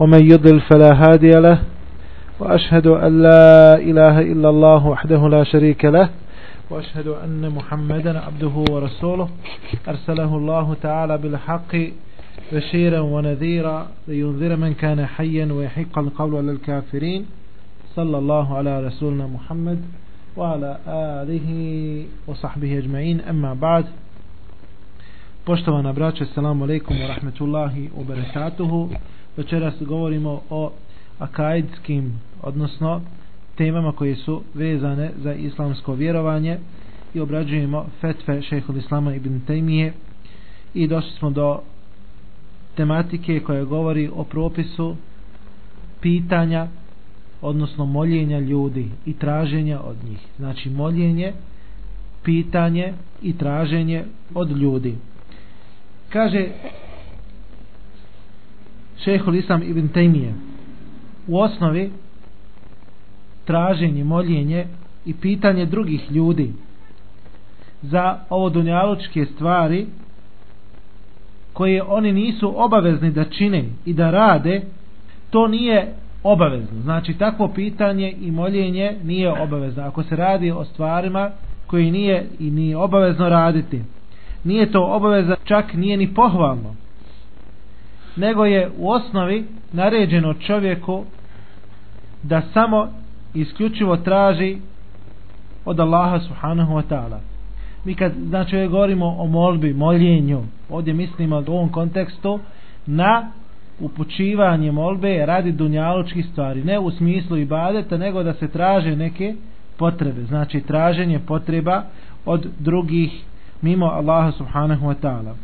ومن يضل فلا هادي له وأشهد أن لا إله إلا الله وحده لا شريك له وأشهد أن محمدا عبده ورسوله. أرسله الله تعالى بالحق بشيرا ونذيرا لينذر من كان حيا ويحق القول على الكافرين. صلى الله على رسولنا محمد وعلى آله وصحبه أجمعين. أما بعد Poštovana braća, assalamu alaikum wa rahmetullahi wa barakatuhu. Večeras govorimo o akaidskim, odnosno temama koje su vezane za islamsko vjerovanje i obrađujemo fetve šehhul islama ibn Taymiye i došli smo do tematike koja govori o propisu pitanja odnosno moljenja ljudi i traženja od njih. Znači moljenje pitanje i traženje od ljudi. Kaže šehhul islam ibn Taymiye u osnovi traženje, moljenje i pitanje drugih ljudi za ovo dunjalučke stvari koje oni nisu obavezni da čine i da rade to nije obavezno. Znači takvo pitanje i moljenje nije obavezno. Ako se radi o stvarima koji nije i nije obavezno raditi nije to obaveza čak nije ni pohvalno nego je u osnovi naređeno čovjeku da samo isključivo traži od Allaha subhanahu wa ta'ala. Mi kad znači govorimo o molbi, moljenju ovdje mislimo u ovom kontekstu na upućivanje molbe radi dunjalučkih stvari ne u smislu ibadeta nego da se traže neke potrebe znači traženje potreba od drugih mimo Allaha subhanahu wa ta'ala.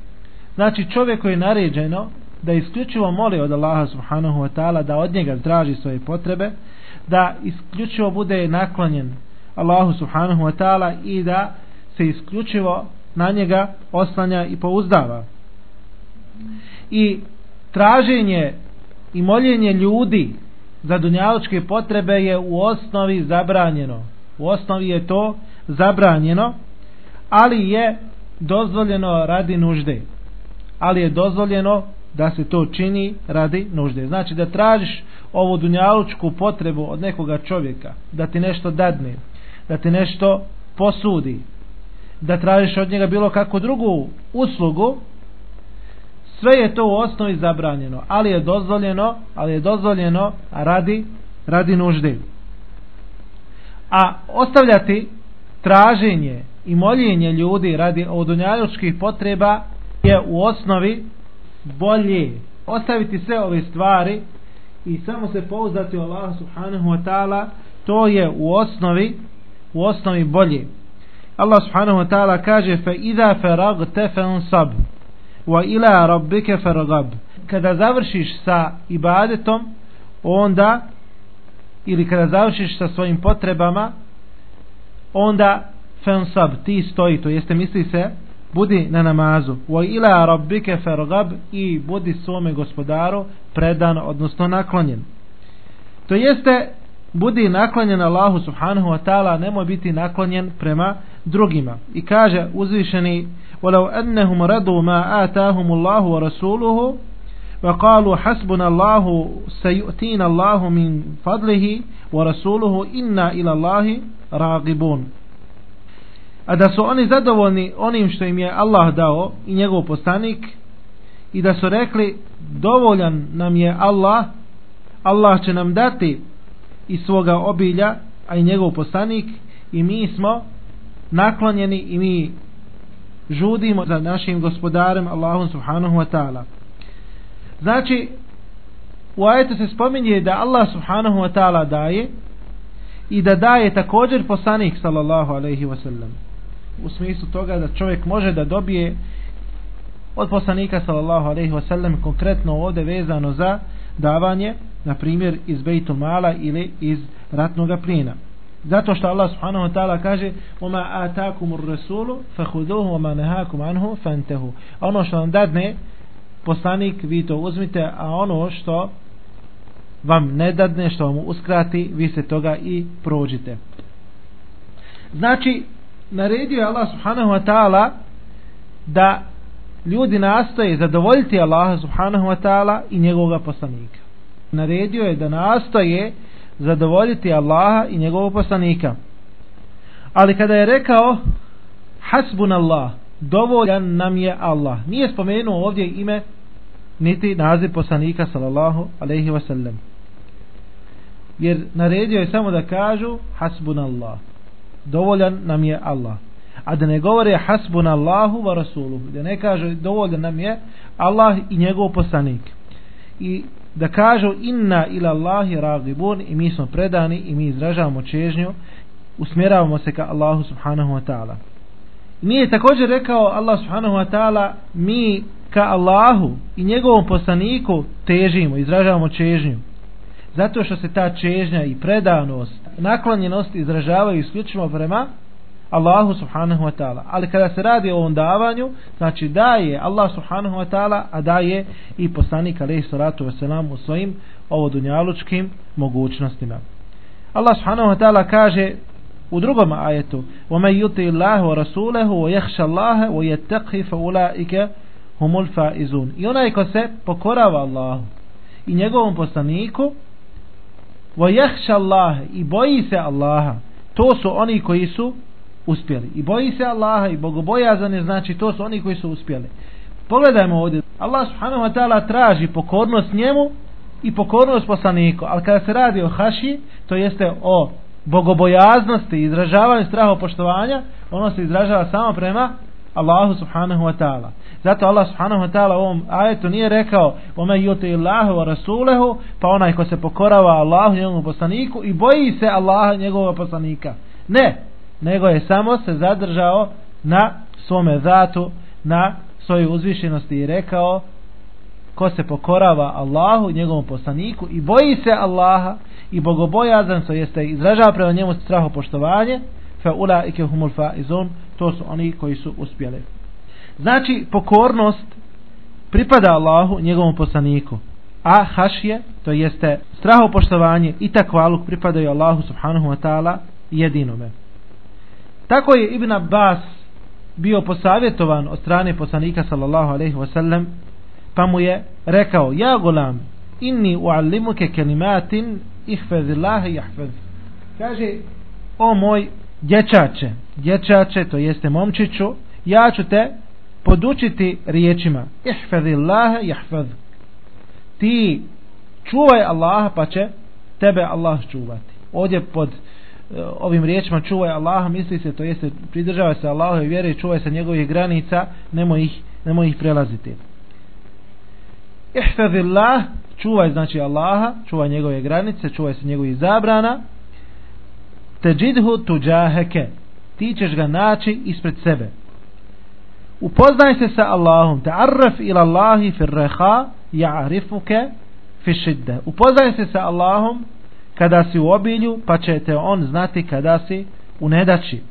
Znači čovjek koji je naređeno da isključivo moli od Allaha subhanahu wa ta'ala da od njega traži svoje potrebe da isključivo bude naklonjen Allahu subhanahu wa ta'ala i da se isključivo na njega oslanja i pouzdava. I traženje i moljenje ljudi za dunjaločke potrebe je u osnovi zabranjeno. U osnovi je to zabranjeno ali je dozvoljeno radi nužde. Ali je dozvoljeno da se to čini radi nužde. Znači da tražiš ovu dunjalučku potrebu od nekoga čovjeka da ti nešto dadne da ti nešto posudi da tražiš od njega bilo kakvu drugu uslugu sve je to u osnovi zabranjeno ali je dozvoljeno ali je dozvoljeno radi radi nužde. A ostavljati traženje i moljenje ljudi radi odunjalučkih potreba je u osnovi bolje ostaviti sve ove stvari i samo se pouzdati Allah subhanahu wa ta'ala to je u osnovi u osnovi bolje. Allah subhanahu wa ta'ala kaže fa idha faragta fansab wa ila rabbika farghab. Kada završiš sa ibadetom onda ili kada završiš sa svojim potrebama onda fansab ti stoji to jeste misli se budi na namazu wa ila rabbika farghab i budi svome gospodaru predan odnosno naklonjen to jeste budi naklonjen Allahu subhanahu wa ta'ala nemoj biti naklonjen prema drugima i kaže uzvišeni ولو أنهم رضوا ما آتاهم الله ورسوله وقالوا حسبنا الله سيؤتينا الله من فضله ورسوله إنا إلى الله راغبون a da su oni zadovoljni onim što im je Allah dao i njegov poslanik i da su rekli dovoljan nam je Allah Allah će nam dati iz svoga obilja a i njegov poslanik i mi smo naklonjeni i mi žudimo za našim gospodarem Allahom subhanahu wa ta'ala. Znači u ajetu se spominje da Allah subhanahu wa ta'ala daje i da daje također poslanik sallallahu alaihi wa sallam u smislu toga da čovjek može da dobije od poslanika sallallahu alaihi wa sallam konkretno ovdje vezano za davanje na primjer iz Bejtul Mala ili iz ratnog plina zato što Allah subhanahu wa ta'ala kaže وَمَا آتَاكُمُ الرَّسُولُ فَهُدُوهُ وَمَا نَهَاكُمْ عَنْهُ فَانْتَهُ ono što vam dadne poslanik vi to uzmite a ono što vam ne dadne što vam uskrati vi se toga i prođite znači naredio je Allah subhanahu wa ta'ala da ljudi nastoje zadovoljiti Allaha subhanahu wa ta'ala i njegovog poslanika naredio je da nastoje zadovoljiti Allaha i njegovog poslanika. Ali kada je rekao hasbun Allah, dovoljan nam je Allah. Nije spomenuo ovdje ime niti naziv poslanika sallallahu alaihi wasallam. Jer naredio je samo da kažu hasbun Allah. Dovoljan nam je Allah. A da ne govore hasbun Allahu wa rasuluhu. Da ne kaže dovoljan nam je Allah i njegov poslanik. I da kažu inna ila Allahi ragibun i mi smo predani i mi izražavamo čežnju usmjeravamo se ka Allahu subhanahu wa ta'ala nije također rekao Allah subhanahu wa ta'ala mi ka Allahu i njegovom poslaniku težimo, izražavamo čežnju zato što se ta čežnja i predanost naklonjenost izražavaju isključivo prema Allahu subhanahu wa ta'ala. Ali kada se radi o ovom davanju, znači daje Allah subhanahu wa ta'ala, a daje i poslanik alaihi salatu wasalam u svojim ovodunjalučkim mogućnostima. Allah subhanahu wa ta'ala kaže u drugom ajetu وَمَنْ يُطِي اللَّهُ وَرَسُولَهُ وَيَخْشَ اللَّهَ وَيَتَّقْهِ فَأُولَٰئِكَ هُمُ الْفَائِزُونَ I onaj ko se pokorava Allahu i njegovom poslaniku Allaha i boji se Allaha. To su oni koji su uspjeli. I boji se Allaha i bogobojazan je znači to su oni koji su uspjeli. Pogledajmo ovdje. Allah subhanahu wa ta'ala traži pokornost njemu i pokornost poslaniku. Ali kada se radi o haši, to jeste o bogobojaznosti i izražavanju strahopoštovanja, ono se izražava samo prema Allahu subhanahu wa ta'ala. Zato Allah subhanahu wa ta'ala u ovom ajetu nije rekao ome yuti wa rasulehu pa onaj ko se pokorava Allahu njegovom poslaniku i boji se Allaha njegovog poslanika. Ne, nego je samo se zadržao na svome zatu, na svojoj uzvišenosti i rekao ko se pokorava Allahu, njegovom poslaniku i boji se Allaha i bogobojazan to jeste izražava prema njemu straho poštovanje fa ulaike humul faizun to su oni koji su uspjeli znači pokornost pripada Allahu njegovom poslaniku. A hašje to jeste straho poštovanje i takvaluk pripadaju Allahu subhanahu wa ta'ala jedinome. Tako je Ibn Abbas bio posavjetovan od strane poslanika sallallahu alaihi wasallam pa mu je rekao ja gulam inni uallimuke kelimatin ihfezillahi jahfez kaže o moj dječače dječače to jeste momčiću ja ću te podučiti riječima ihfezillahi jahfez ti čuvaj Allaha pa će tebe Allah čuvati. Ovdje pod E, ovim riječima čuvaj Allaha misli se to jeste pridržava se vjere i čuvaj se njegovih granica nemoj ih, nemoj ih prelaziti. Ihfazillah čuvaj znači Allaha čuvaj njegove granice čuvaj se njegovih zabrana. Teđidhu tuđaheke ti ćeš ga naći ispred sebe upoznaj se sa Allahom ta'arraf ila Allahi fir reha ja'arifuke fi šidde upoznaj se sa Allahom kada si u obilju, pa ćete on znati kada si u nedaći.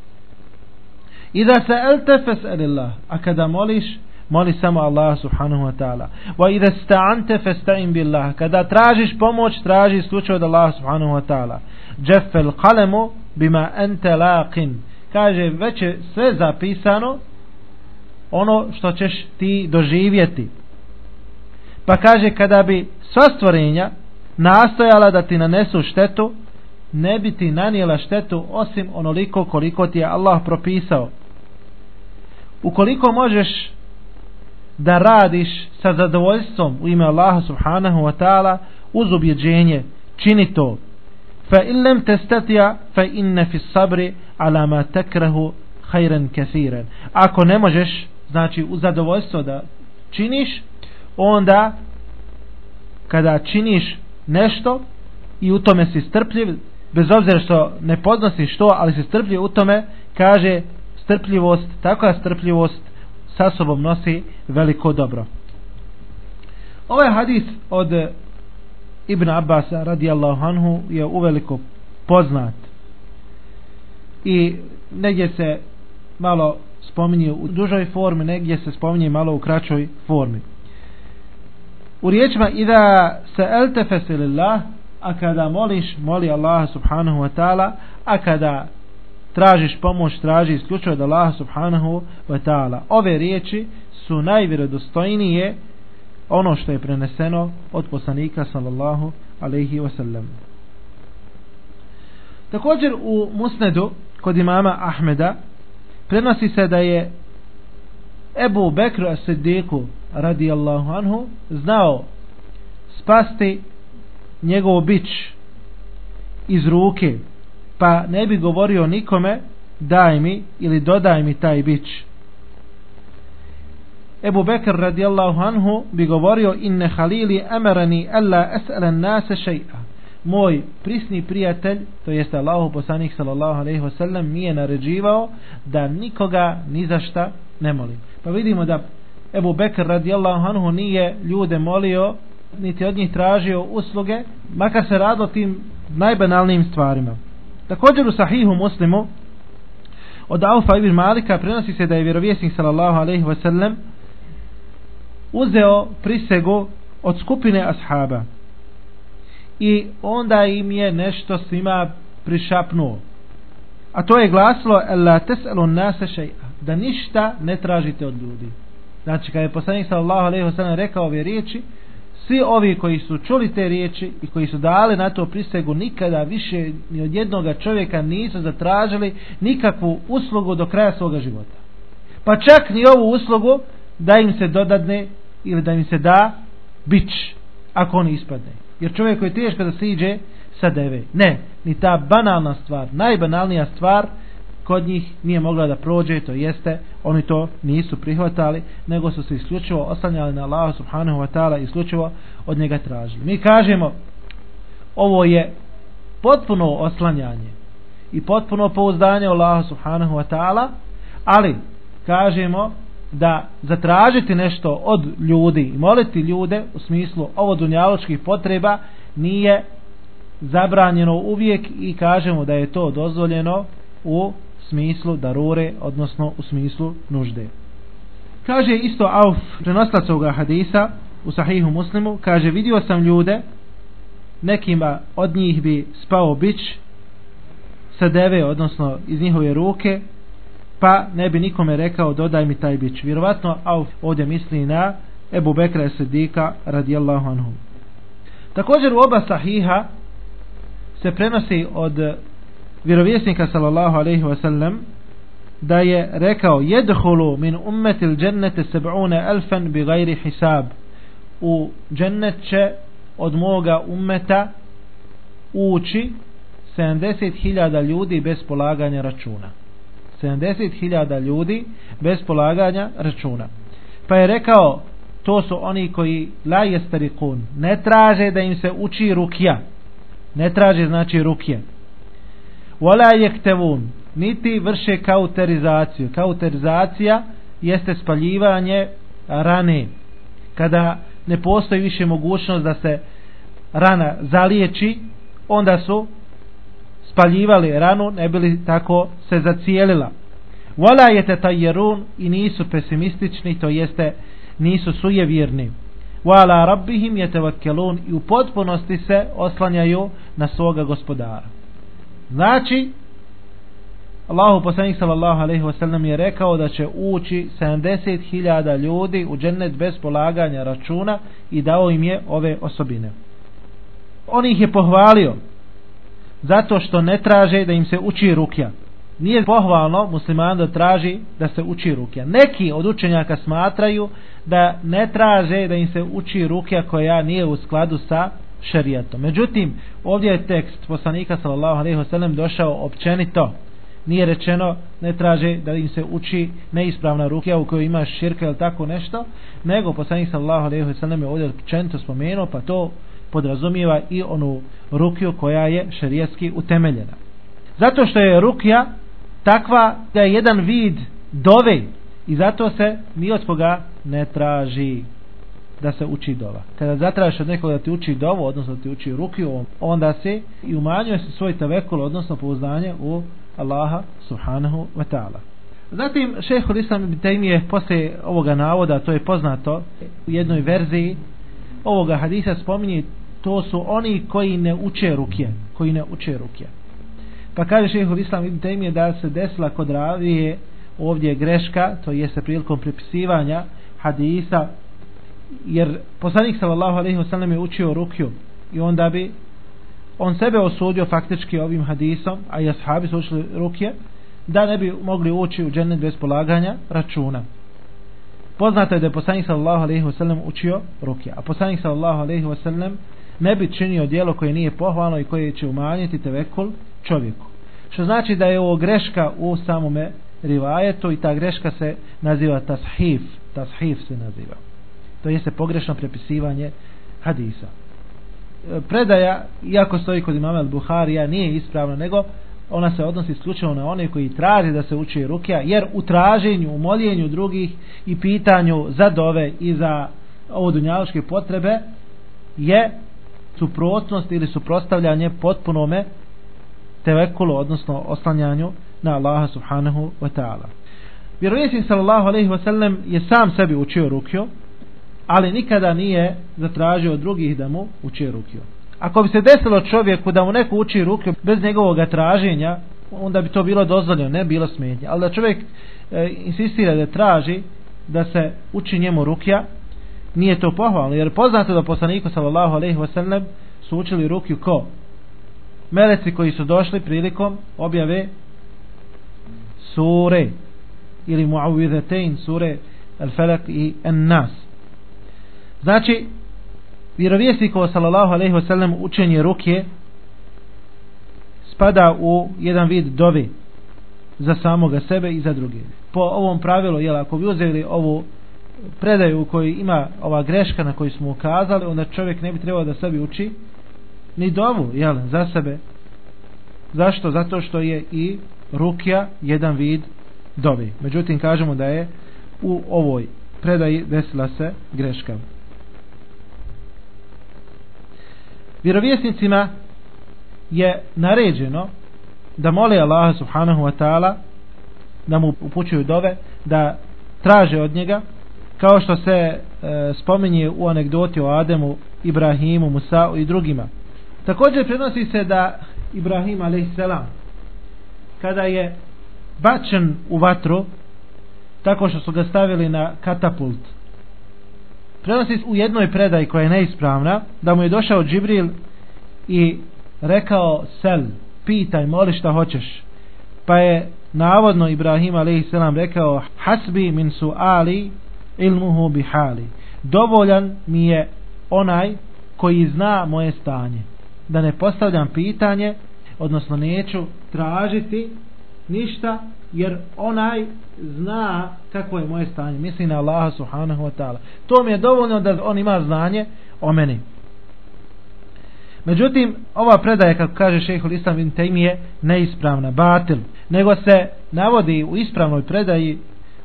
I da se elte fes'elillah, a kada moliš, moli samo Allah subhanahu wa ta'ala. Wa idha sta'ante festa'in billah, kada tražiš pomoć, traži slučaj od Allah subhanahu wa ta'ala. Jeffel qalemu bima ente laqin. Kaže, već je sve zapisano ono što ćeš ti doživjeti. Pa kaže, kada bi sva stvorenja nastojala da ti nanesu štetu, ne bi ti nanijela štetu osim onoliko koliko ti je Allah propisao. Ukoliko možeš da radiš sa zadovoljstvom u ime Allaha subhanahu wa ta'ala uz ubjeđenje, čini to. Fa illem testatija fa inne fi sabri ala ma tekrahu hajren kesiren. Ako ne možeš, znači u zadovoljstvo da činiš, onda kada činiš nešto i u tome si strpljiv bez obzira što ne podnosiš što ali si strpljiv u tome kaže strpljivost takva strpljivost sa sobom nosi veliko dobro. Ovaj hadis od Ibn Abbas radijallahu anhu je uveliko poznat. I negdje se malo spominje u dužoj formi negdje se spominje malo u kraćoj formi u riječima ida se elte fesilillah a kada moliš moli Allah subhanahu wa ta'ala a kada tražiš pomoć traži isključivo od Allah subhanahu wa ta'ala ove riječi su najvjerodostojnije ono što je preneseno od poslanika sallallahu alaihi wasallam. Također u Musnedu kod imama Ahmeda prenosi se da je Ebu Bekr as-Siddiqu radijallahu anhu znao spasti njegov bić iz ruke pa ne bi govorio nikome daj mi ili dodaj mi taj bić Ebu Bekr radijallahu anhu bi govorio inne halili emerani alla es'alen nase še'a moj prisni prijatelj to jeste Allahu poslanik sallallahu alejhi ve sellem mi je naređivao da nikoga ni za šta ne molim. Pa vidimo da Ebu Bekr radijallahu anhu nije ljude molio niti od njih tražio usluge makar se radilo tim najbanalnijim stvarima. Također u sahihu muslimu od Aufa ibn Malika prenosi se da je vjerovjesnik sallallahu alejhi ve sellem uzeo prisegu od skupine ashaba i onda im je nešto svima prišapnuo. A to je glasilo la tes'alu nase še'a da ništa ne tražite od ljudi. Znači kada je poslanik sallallahu alejhi ve rekao ove riječi svi ovi koji su čuli te riječi i koji su dali na to prisegu nikada više ni od jednoga čovjeka nisu zatražili nikakvu uslugu do kraja svoga života. Pa čak ni ovu uslugu da im se dodadne ili da im se da bić ako on ispadne jer čovjek koji je teško da siđe sa deve. Ne, ni ta banalna stvar najbanalnija stvar kod njih nije mogla da prođe to jeste, oni to nisu prihvatali nego su se isključivo oslanjali na Allah subhanahu wa ta'ala isključivo od njega tražili. Mi kažemo ovo je potpuno oslanjanje i potpuno pouzdanje Allah subhanahu wa ta'ala ali kažemo da zatražiti nešto od ljudi i moliti ljude u smislu ovo dunjaločkih potreba nije zabranjeno uvijek i kažemo da je to dozvoljeno u smislu darure, odnosno u smislu nužde. Kaže isto Auf, prenoslac ovoga hadisa u sahihu muslimu, kaže vidio sam ljude, nekima od njih bi spao bić sa deve, odnosno iz njihove ruke, pa ne bi nikome rekao dodaj mi taj bić. Vjerovatno Auf ovdje misli na Ebu Bekra Sedika radijallahu anhu. Također u oba sahiha se prenosi od vjerovjesnika sallallahu alejhi ve sellem da je rekao yadkhulu min ummati al-jannati 70000 bighayri hisab u džennet će od moga ummeta ući 70.000 ljudi bez polaganja računa 70.000 ljudi bez polaganja računa. Pa je rekao to su oni koji la jestarikun ne traže da im se uči rukja. Ne traže znači rukje. Wala jektevun niti vrše kauterizaciju. Kauterizacija jeste spaljivanje rane. Kada ne postoji više mogućnost da se rana zaliječi onda su spaljivali ranu ne bili tako se zacijelila. Wala yatatayyarun i nisu pesimistični to jeste nisu sujevjerni. Wala rabbihim yatawakkalun i u potpunosti se oslanjaju na svoga gospodara. Znači, Allahu poslanik sallallahu alejhi ve sellem je rekao da će ući 70.000 ljudi u džennet bez polaganja računa i dao im je ove osobine. On ih je pohvalio zato što ne traže da im se uči rukja. Nije pohvalno musliman da traži da se uči rukja. Neki od učenjaka smatraju da ne traže da im se uči rukja koja nije u skladu sa šerijatom. Međutim, ovdje je tekst poslanika sallallahu alejhi ve sellem došao općenito. Nije rečeno ne traže da im se uči neispravna rukija u kojoj ima širka ili tako nešto, nego poslanik sallallahu alejhi ve sellem je ovdje općenito spomenuo, pa to podrazumijeva i onu rukiju koja je šerijatski utemeljena. Zato što je rukija takva da je jedan vid dove i zato se ni od koga ne traži da se uči dova. Kada zatražiš od nekoga da ti uči dovu, odnosno da ti uči rukiju, onda se i umanjuje se svoj tavekul, odnosno pouzdanje u Allaha subhanahu wa ta'ala. Zatim šeho Islam ibn Taymi posle ovoga navoda, to je poznato u jednoj verziji ovoga hadisa spominje to su oni koji ne uče rukje, koji ne uče rukje. Pa kaže šeho Islam ibn Taymi da se desila kod ravije ovdje greška, to je se prilikom pripisivanja hadisa jer poslanik sallallahu alejhi ve sellem je učio rukju i onda bi on sebe osudio faktički ovim hadisom a i ashabi su učili rukje da ne bi mogli ući u džennet bez polaganja računa poznato je da je poslanik sallallahu alejhi ve učio rukje a poslanik sallallahu alejhi ve ne bi činio djelo koje nije pohvalno i koje će umanjiti tevekul čovjeku. Što znači da je ovo greška u samome rivajetu i ta greška se naziva tashif. Tashif se naziva. To jeste pogrešno prepisivanje hadisa. E, predaja iako stoji kod imama al-Buharija nije ispravna nego ona se odnosi isključivo na one koji traži da se uči rukja jer u traženju, u moljenju drugih i pitanju za dove i za ovo dunjaloške potrebe je suprotnost ili suprostavljanje potpunome tevekulu, odnosno oslanjanju na Allaha subhanahu wa ta'ala. Vjerovjesnik sallallahu alaihi wa sallam je sam sebi učio rukju, ali nikada nije zatražio drugih da mu uči rukju. Ako bi se desilo čovjeku da mu neko uči rukju bez njegovog traženja, onda bi to bilo dozvoljeno, ne bilo smetnje. Ali da čovjek e, insistira da traži da se uči njemu rukja, nije to pohvalno. Jer poznato da poslaniku sallallahu alaihi wa sallam su učili rukju ko? Meleci koji su došli prilikom objave sure ili muawizatein sure al-falak i an-nas znači vjerovjesnikovo sallallahu alaihi wasallam učenje ruke spada u jedan vid dovi za samoga sebe i za druge po ovom pravilu jel, ako bi uzeli ovu predaju u kojoj ima ova greška na koju smo ukazali onda čovjek ne bi trebao da sebi uči ni dovu jel, za sebe zašto? zato što je i rukja jedan vid dovi. Međutim, kažemo da je u ovoj predaji desila se greška. Vjerovjesnicima je naređeno da mole Allaha subhanahu wa ta'ala da mu upućuju dove, da traže od njega, kao što se e, spominje u anegdoti o Ademu, Ibrahimu, Musa'u i drugima. Također prenosi se da Ibrahim a.s kada je bačen u vatru tako što su ga stavili na katapult prenosi u jednoj predaji koja je neispravna da mu je došao Džibril i rekao sel, pitaj, moli šta hoćeš. Pa je navodno Ibrahim a.s. rekao hasbi min su ali ilmuhu bihali. Dovoljan mi je onaj koji zna moje stanje. Da ne postavljam pitanje odnosno neću tražiti ništa jer onaj zna kako je moje stanje. Misli na Allaha subhanahu wa ta'ala. To mi je dovoljno da on ima znanje o meni. Međutim ova predaja kako kaže šehhul islam bin je neispravna, batil. Nego se navodi u ispravnoj predaji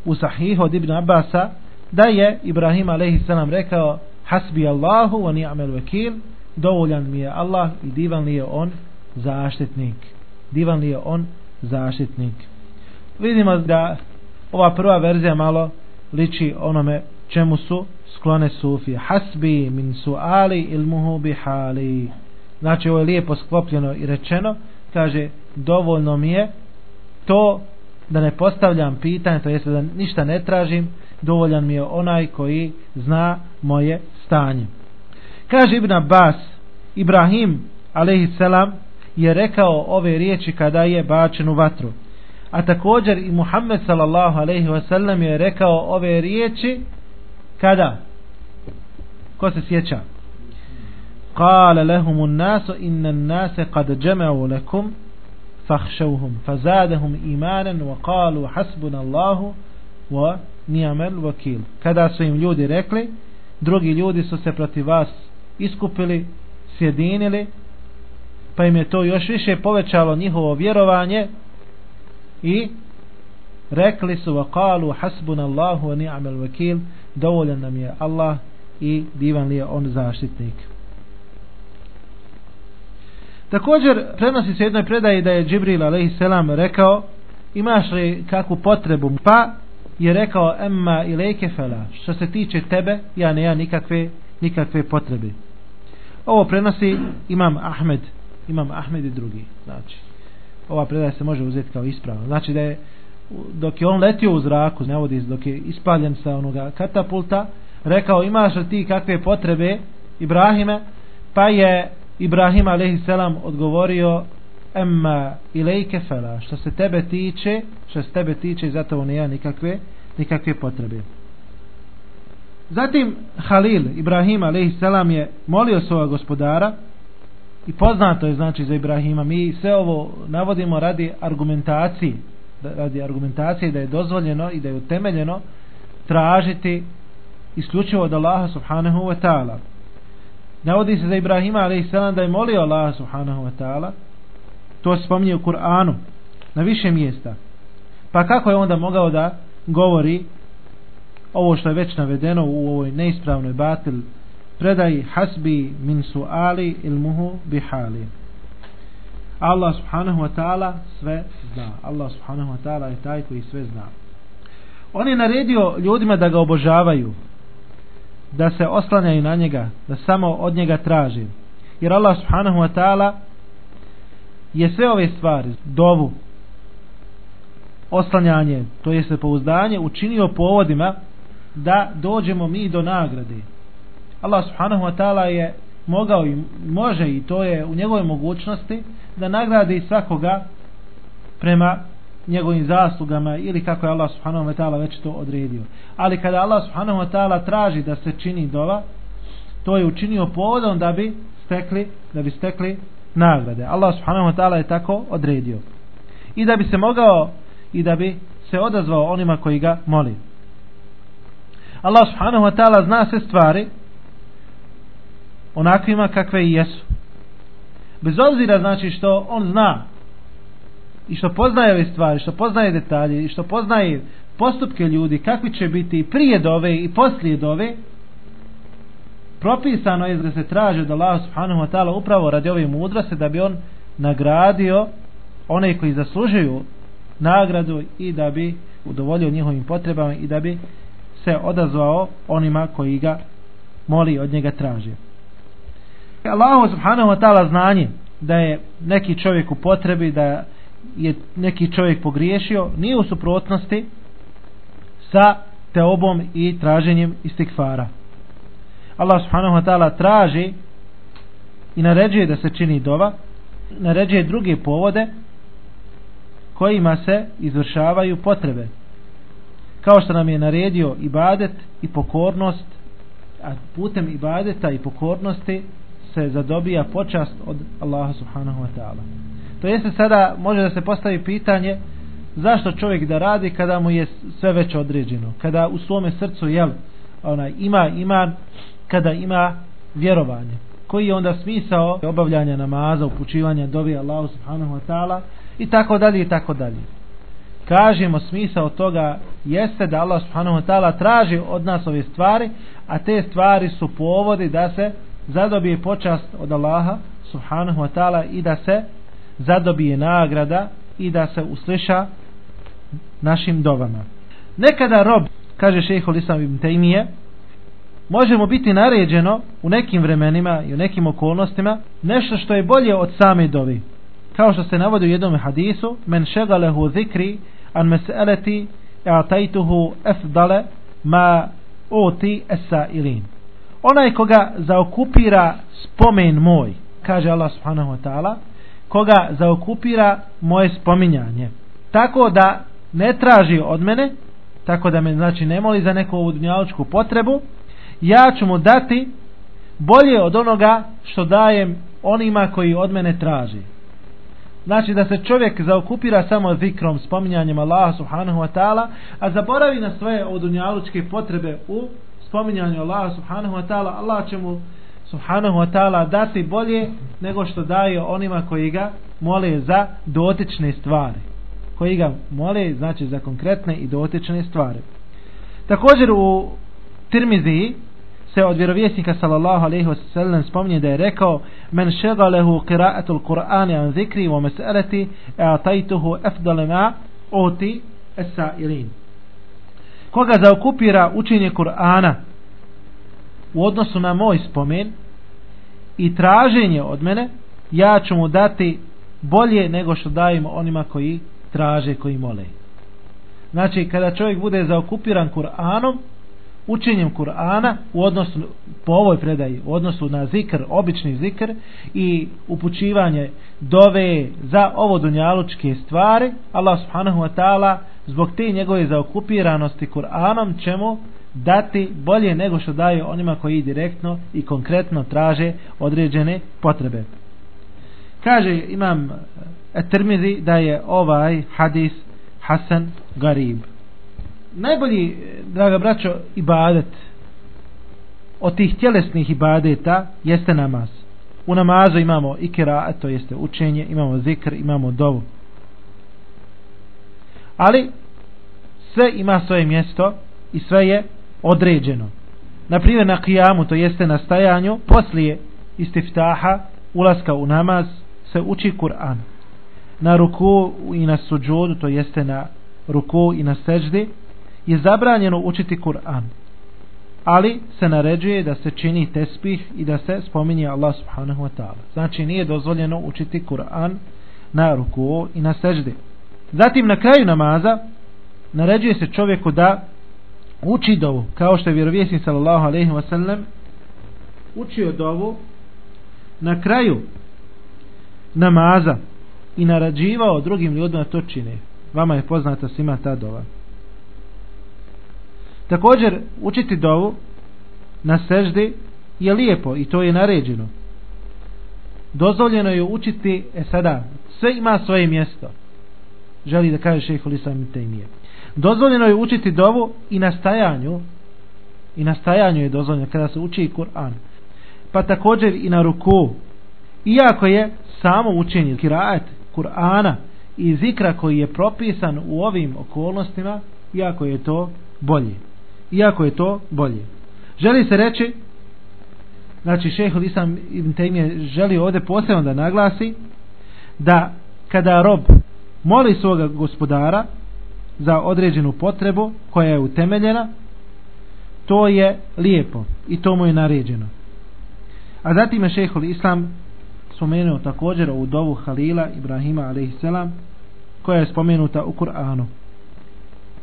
u sahihu od Ibn Abbasa da je Ibrahim a.s. rekao hasbi Allahu wa ni'mal wakil dovoljan mi je Allah i divan li je on zaštitnik. Divan li je on zaštitnik vidimo da ova prva verzija malo liči onome čemu su sklone sufije. Hasbi min suali ilmuhu bihali znači ovo je lijepo sklopljeno i rečeno. Kaže dovoljno mi je to da ne postavljam pitanje to jeste da ništa ne tražim. Dovoljan mi je onaj koji zna moje stanje. Kaže Ibn Abbas Ibrahim alaihissalam je rekao ove riječi kada je bačen u vatru A također i Muhammed sallallahu alaihi wasallam je rekao ove riječi kada? Ko se sjeća? قال لهم الناس إن الناس قد جمعوا لكم فاخشوهم فزادهم إيمانا وقالوا حسبنا الله ونعم الوكيل kada su im ljudi rekli drugi ljudi su se protiv vas iskupili sjedinili pa im je to još više povećalo njihovo vjerovanje i rekli su qalu hasbunallahu wa ni'mal wakil. Dovoljan nam je Allah i divan li je on zaštitnik. Također prenosi se jednoj predaji da je Džibril a.s. rekao imaš li kakvu potrebu? Pa je rekao emma ilejke fela. Što se tiče tebe ja ne ja nikakve nikakve potrebe. Ovo prenosi imam Ahmed imam Ahmed i drugi znači ova predaja se može uzeti kao ispravno znači da je dok je on letio u zraku ne vodi dok je ispaljen sa onoga katapulta rekao imaš li ti kakve potrebe Ibrahime pa je Ibrahim a.s. odgovorio emma ilajke fela što se tebe tiče što se tebe tiče zato nema nikakve nikakve potrebe zatim Halil Ibrahim a.s. je molio svoga gospodara i poznato je znači za Ibrahima. Mi sve ovo navodimo radi argumentacije. Radi argumentacije da je dozvoljeno i da je utemeljeno tražiti isključivo od Allaha subhanahu wa ta'ala. Navodi se za Ibrahima a.s. da je molio Allaha subhanahu wa ta'ala. To spominje u Kur'anu na više mjesta. Pa kako je onda mogao da govori ovo što je već navedeno u ovoj neispravnoj batil predaji hasbi min suali ilmuhu bihali. Allah subhanahu wa ta'ala sve zna. Allah subhanahu wa ta'ala je taj koji sve zna. On je naredio ljudima da ga obožavaju da se oslanjaju na njega da samo od njega traži. Jer Allah subhanahu wa ta'ala je sve ove stvari dovu oslanjanje to je se pouzdanje učinio povodima da dođemo mi do nagrade Allah subhanahu wa ta'ala je mogao i može i to je u njegovoj mogućnosti da nagradi svakoga prema njegovim zaslugama ili kako je Allah subhanahu wa ta'ala već to odredio. Ali kada Allah subhanahu wa ta'ala traži da se čini dova, to je učinio povodom da bi stekli, da bi stekli nagrade. Allah subhanahu wa ta'ala je tako odredio. I da bi se mogao i da bi se odazvao onima koji ga moli. Allah subhanahu wa ta'ala zna sve stvari onakvima kakve i jesu. Bez obzira znači što on zna i što poznaje ove stvari, što poznaje detalje i što poznaje postupke ljudi, kakvi će biti prije dove i poslije dove, propisano je da se traži od Allah subhanahu wa ta'ala upravo radi ove mudrosti da bi on nagradio one koji zaslužuju nagradu i da bi udovoljio njihovim potrebama i da bi se odazvao onima koji ga moli od njega traži. Allah subhanahu wa ta'ala znanje da je neki čovjek u potrebi da je neki čovjek pogriješio nije u suprotnosti sa teobom i traženjem istikfara. Allah subhanahu wa ta'ala traži i naređuje da se čini dova, naređuje druge povode kojima se izvršavaju potrebe. Kao što nam je naredio ibadet i pokornost, a putem ibadeta i pokornosti se zadobija počast od Allaha subhanahu wa ta'ala. To jeste sada može da se postavi pitanje zašto čovjek da radi kada mu je sve već određeno, kada u svome srcu jel, ona, ima iman, kada ima vjerovanje. Koji je onda smisao obavljanja namaza, upućivanja dovi Allahu subhanahu wa ta'ala i tako dalje i tako dalje. Kažemo smisao toga jeste da Allah subhanahu wa ta'ala traži od nas ove stvari, a te stvari su povodi da se zadobije počast od Allaha subhanahu wa ta'ala i da se zadobije nagrada i da se usliša našim dovama. Nekada rob, kaže šehol Islam ibn Taymiye, možemo biti naređeno u nekim vremenima i u nekim okolnostima nešto što je bolje od same dovi. Kao što se navodi u jednom hadisu, men šegalehu zikri an meseleti a'tajtuhu efdale ma oti esa ilin. Onaj koga zaokupira spomen moj, kaže Allah subhanahu wa ta'ala, koga zaokupira moje spominjanje. Tako da ne traži od mene, tako da me znači ne moli za neku ovu potrebu, ja ću mu dati bolje od onoga što dajem onima koji od mene traži. Znači da se čovjek zaokupira samo zikrom, spominjanjem Allaha subhanahu wa ta'ala, a zaboravi na svoje odunjalučke potrebe u spominjanju Allaha subhanahu wa ta'ala, Allah će mu subhanahu wa ta'ala dati bolje nego što daje onima koji ga mole za dotične stvari. Koji ga mole znači za konkretne i dotične stvari. Također u Tirmiziji se od vjerovjesnika sallallahu alejhi ve sellem spomnje da je rekao men shagalehu qira'atul qur'ani an zikri wa mas'alati a'taytuhu afdal ma uti as-sa'ilin koga zaokupira učenje Kur'ana u odnosu na moj spomen i traženje od mene ja ću mu dati bolje nego što dajem onima koji traže, koji mole. Znači, kada čovjek bude zaokupiran Kur'anom, učenjem Kur'ana u odnosu po ovoj predaji u odnosu na zikr, obični zikr i upućivanje dove za ovo dunjalučke stvari Allah subhanahu wa ta'ala zbog te njegove zaokupiranosti Kur'anom ćemo dati bolje nego što daju onima koji direktno i konkretno traže određene potrebe. Kaže imam Etermizi da je ovaj hadis Hasan Garib najbolji, draga braćo, ibadet od tih tjelesnih ibadeta jeste namaz. U namazu imamo ikira, to jeste učenje, imamo zikr, imamo dovu. Ali sve ima svoje mjesto i sve je određeno. Naprimjer na kijamu, to jeste na stajanju, poslije istiftaha, ulaska u namaz, se uči Kur'an. Na ruku i na suđudu, to jeste na ruku i na seždi, je zabranjeno učiti Kur'an. Ali se naređuje da se čini tespih i da se spominje Allah subhanahu wa ta'ala. Znači nije dozvoljeno učiti Kur'an na ruku i na seždi. Zatim na kraju namaza naređuje se čovjeku da uči dovu. Kao što je vjerovjesnik sallallahu alaihi wa sallam učio dovu na kraju namaza i narađivao drugim ljudima to čine. Vama je poznata svima ta dova. Također učiti dovu na seždi je lijepo i to je naređeno. Dozvoljeno je učiti, e sada, sve ima svoje mjesto. Želi da kaže šeho Lisam Tejmije. Dozvoljeno je učiti dovu i na stajanju. I na stajanju je dozvoljeno kada se uči Kur'an. Pa također i na ruku. Iako je samo učenje kiraat Kur'ana i zikra koji je propisan u ovim okolnostima, iako je to bolje iako je to bolje. Želi se reći, znači šeho Islam Ibn Taymije želi ovdje posebno da naglasi, da kada rob moli svoga gospodara za određenu potrebu koja je utemeljena, to je lijepo i to mu je naređeno. A zatim je šehol Islam spomenuo također ovu dovu Halila Ibrahima a.s. koja je spomenuta u Kur'anu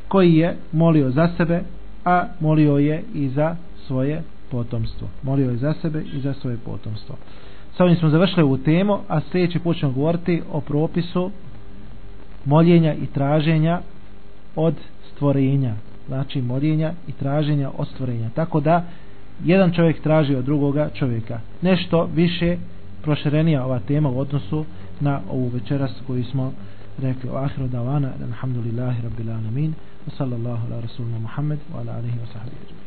koji je molio za sebe a molio je i za svoje potomstvo. Molio je za sebe i za svoje potomstvo. Sa ovim smo završili ovu temu, a sljedeći počnemo govoriti o propisu moljenja i traženja od stvorenja. Znači moljenja i traženja od stvorenja. Tako da jedan čovjek traži od drugoga čovjeka. Nešto više proširenija ova tema u odnosu na ovu večeras koju smo rekli. O ahiru davana, alhamdulillahi rabbil alamin. وصلى الله على رسولنا محمد وعلى آله وصحبه أجمعين.